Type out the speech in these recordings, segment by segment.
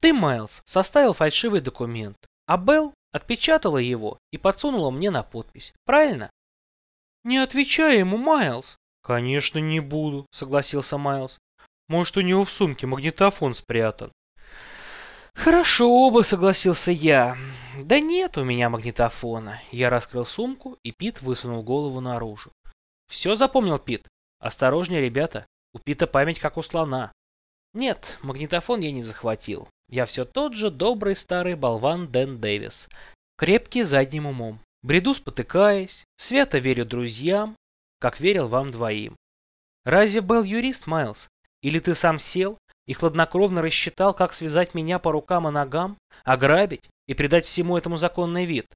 Ты, Майлз, составил фальшивый документ, а Белл отпечатала его и подсунула мне на подпись. Правильно? Не отвечай ему, Майлз. Конечно, не буду, согласился Майлз. Может, у него в сумке магнитофон спрятан. Хорошо бы, согласился я. Да нет у меня магнитофона. Я раскрыл сумку, и Пит высунул голову наружу. Все запомнил Пит? Осторожнее, ребята. У Пита память как у слона. Нет, магнитофон я не захватил. Я все тот же добрый старый болван Дэн Дэвис. Крепкий задним умом. Бреду спотыкаясь, свято верю друзьям, как верил вам двоим. Разве был юрист, Майлз? Или ты сам сел и хладнокровно рассчитал, как связать меня по рукам и ногам, ограбить и придать всему этому законный вид?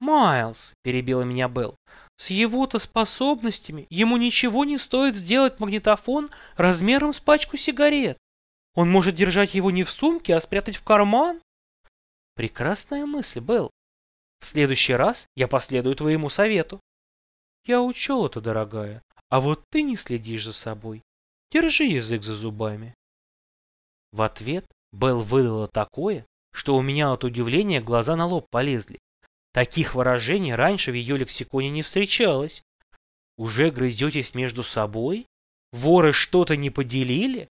«Майлз», — перебила меня Белл, — «с его-то способностями ему ничего не стоит сделать магнитофон размером с пачку сигарет. Он может держать его не в сумке, а спрятать в карман». «Прекрасная мысль, Белл. В следующий раз я последую твоему совету». «Я учел это, дорогая, а вот ты не следишь за собой. Держи язык за зубами». В ответ Белл выдала такое, что у меня от удивления глаза на лоб полезли. Таких выражений раньше в ее лексиконе не встречалось. Уже грызетесь между собой? Воры что-то не поделили?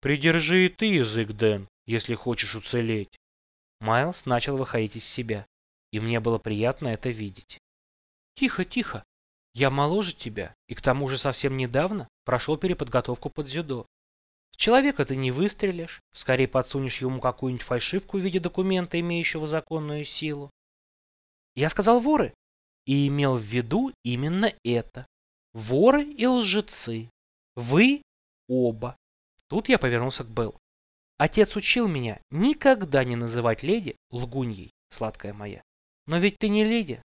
Придержи и ты язык, Дэн, если хочешь уцелеть. Майлз начал выходить из себя, и мне было приятно это видеть. Тихо, тихо. Я моложе тебя, и к тому же совсем недавно прошел переподготовку под дзюдо. Человека ты не выстрелишь, скорее подсунешь ему какую-нибудь фальшивку в виде документа, имеющего законную силу. Я сказал воры и имел в виду именно это. Воры и лжецы. Вы оба. Тут я повернулся к Белл. Отец учил меня никогда не называть леди лгуньей, сладкая моя. Но ведь ты не леди.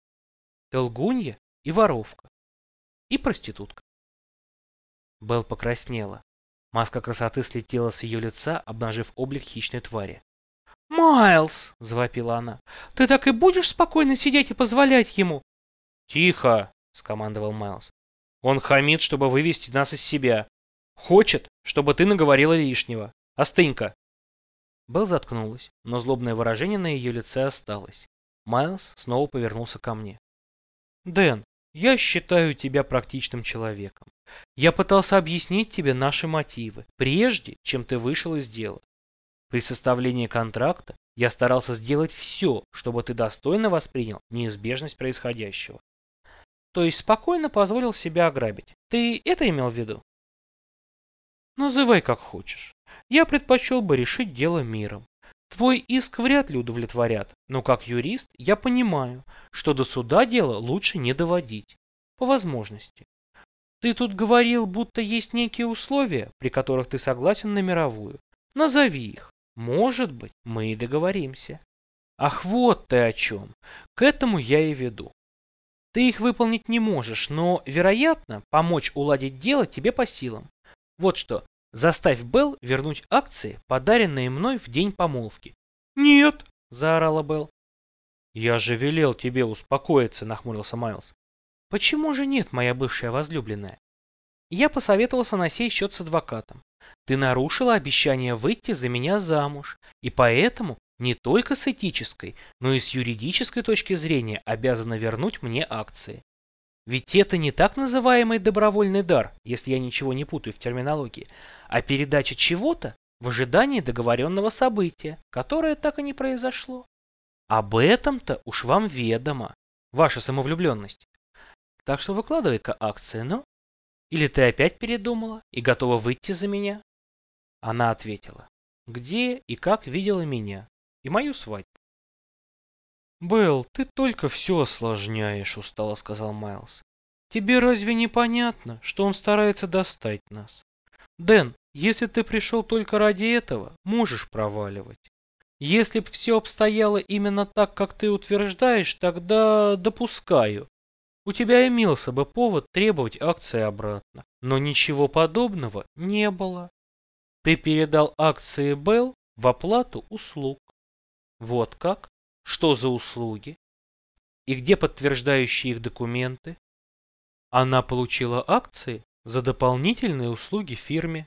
Ты лгунья и воровка. И проститутка. Белл покраснела. Маска красоты слетела с ее лица, обнажив облик хищной твари. «Майлз!» — завопила она. «Ты так и будешь спокойно сидеть и позволять ему?» «Тихо!» — скомандовал Майлз. «Он хамит, чтобы вывести нас из себя. Хочет, чтобы ты наговорила лишнего. Остынь-ка!» Белл заткнулась, но злобное выражение на ее лице осталось. Майлз снова повернулся ко мне. «Дэн, я считаю тебя практичным человеком. Я пытался объяснить тебе наши мотивы, прежде чем ты вышел из дела. При составлении контракта я старался сделать все, чтобы ты достойно воспринял неизбежность происходящего. То есть спокойно позволил себя ограбить. Ты это имел в виду? Называй как хочешь. Я предпочел бы решить дело миром. Твой иск вряд ли удовлетворят, но как юрист я понимаю, что до суда дело лучше не доводить. По возможности. Ты тут говорил, будто есть некие условия, при которых ты согласен на мировую. Назови их. Может быть, мы и договоримся. Ах, вот ты о чем. К этому я и веду. Ты их выполнить не можешь, но, вероятно, помочь уладить дело тебе по силам. Вот что, заставь Белл вернуть акции, подаренные мной в день помолвки. «Нет!» – заорала Белл. «Я же велел тебе успокоиться», – нахмурился Майлз. «Почему же нет, моя бывшая возлюбленная?» Я посоветовался на сей счет с адвокатом. Ты нарушила обещание выйти за меня замуж, и поэтому не только с этической, но и с юридической точки зрения обязана вернуть мне акции. Ведь это не так называемый добровольный дар, если я ничего не путаю в терминологии, а передача чего-то в ожидании договоренного события, которое так и не произошло. Об этом-то уж вам ведомо, ваша самовлюбленность. Так что выкладывай-ка акции, ну. Или ты опять передумала и готова выйти за меня? Она ответила, где и как видела меня и мою свадьбу. «Белл, ты только все осложняешь», — устало сказал Майлз. «Тебе разве не понятно, что он старается достать нас? Дэн, если ты пришел только ради этого, можешь проваливать. Если б все обстояло именно так, как ты утверждаешь, тогда допускаю, у тебя имелся бы повод требовать акции обратно. Но ничего подобного не было. Ты передал акции Белл в оплату услуг. Вот как? Что за услуги? И где подтверждающие их документы? Она получила акции за дополнительные услуги фирме.